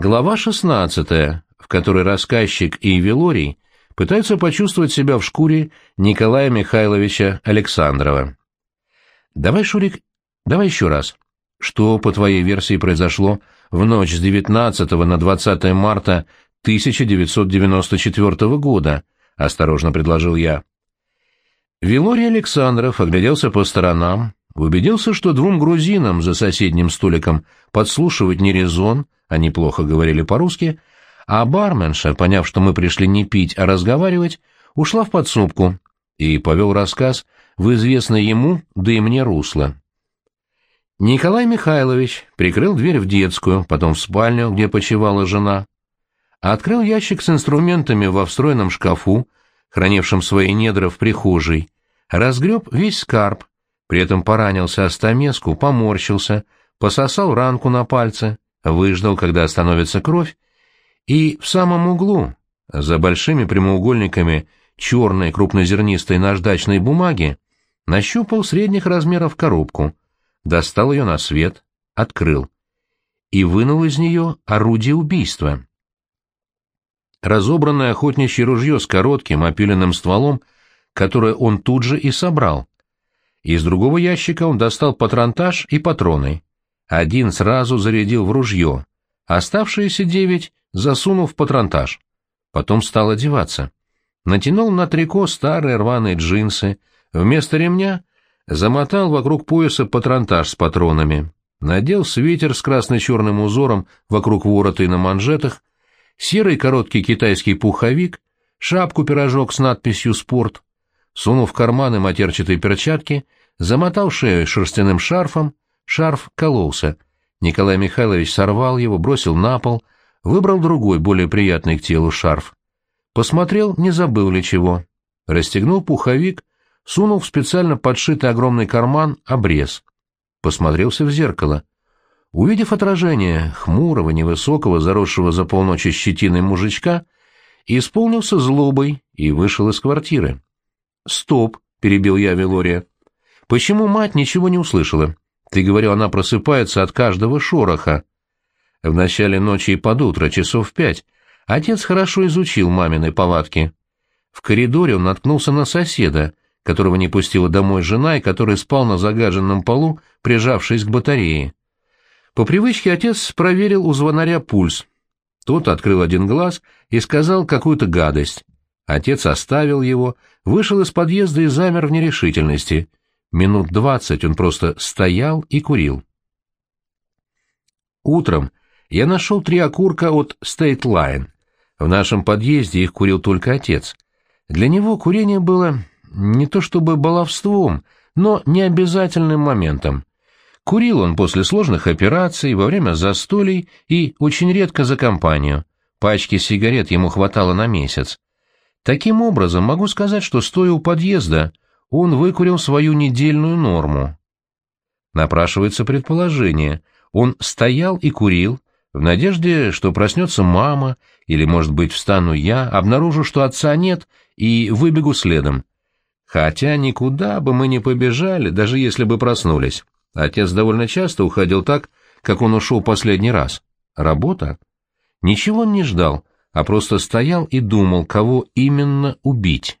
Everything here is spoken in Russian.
Глава 16, в которой рассказчик и Велорий пытаются почувствовать себя в шкуре Николая Михайловича Александрова. Давай, Шурик, давай еще раз. Что, по твоей версии, произошло в ночь с 19 на 20 марта 1994 года? Осторожно предложил я. Вилорий Александров огляделся по сторонам, убедился, что двум грузинам за соседним столиком подслушивать не резон, они плохо говорили по-русски, а барменша, поняв, что мы пришли не пить, а разговаривать, ушла в подсобку и повел рассказ в известное ему, да и мне русло. Николай Михайлович прикрыл дверь в детскую, потом в спальню, где почивала жена. Открыл ящик с инструментами во встроенном шкафу, хранившем свои недра в прихожей, разгреб весь скарб, при этом поранился о стамеску, поморщился, пососал ранку на пальце, выждал, когда остановится кровь, и в самом углу, за большими прямоугольниками черной крупнозернистой наждачной бумаги, нащупал средних размеров коробку, достал ее на свет, открыл и вынул из нее орудие убийства. Разобранное охотничье ружье с коротким опиленным стволом, которое он тут же и собрал. Из другого ящика он достал патронтаж и патроны. Один сразу зарядил в ружье, оставшиеся девять засунув в патронтаж. Потом стал одеваться. Натянул на трико старые рваные джинсы, вместо ремня замотал вокруг пояса патронтаж с патронами, надел свитер с красно-черным узором вокруг ворота и на манжетах, серый короткий китайский пуховик, шапку-пирожок с надписью «Спорт», сунув в карманы матерчатые перчатки, замотал шею шерстяным шарфом, шарф кололся. Николай Михайлович сорвал его, бросил на пол, выбрал другой, более приятный к телу шарф. Посмотрел, не забыл ли чего. Расстегнул пуховик, сунул в специально подшитый огромный карман обрез. Посмотрелся в зеркало. Увидев отражение хмурого, невысокого, заросшего за полночи щетиной мужичка, исполнился злобой и вышел из квартиры. «Стоп!» — перебил я Велория. «Почему мать ничего не услышала? Ты говорил, она просыпается от каждого шороха». В начале ночи и под утро, часов в пять, отец хорошо изучил мамины повадки. В коридоре он наткнулся на соседа, которого не пустила домой жена и который спал на загаженном полу, прижавшись к батарее. По привычке отец проверил у звонаря пульс. Тот открыл один глаз и сказал какую-то гадость. Отец оставил его, вышел из подъезда и замер в нерешительности. Минут двадцать он просто стоял и курил. Утром я нашел три окурка от State Line. В нашем подъезде их курил только отец. Для него курение было не то чтобы баловством, но необязательным моментом. Курил он после сложных операций, во время застолий и очень редко за компанию. Пачки сигарет ему хватало на месяц. Таким образом, могу сказать, что, стоя у подъезда, он выкурил свою недельную норму. Напрашивается предположение. Он стоял и курил, в надежде, что проснется мама, или, может быть, встану я, обнаружу, что отца нет, и выбегу следом. Хотя никуда бы мы не побежали, даже если бы проснулись. Отец довольно часто уходил так, как он ушел последний раз. Работа? Ничего он не ждал, а просто стоял и думал, кого именно убить.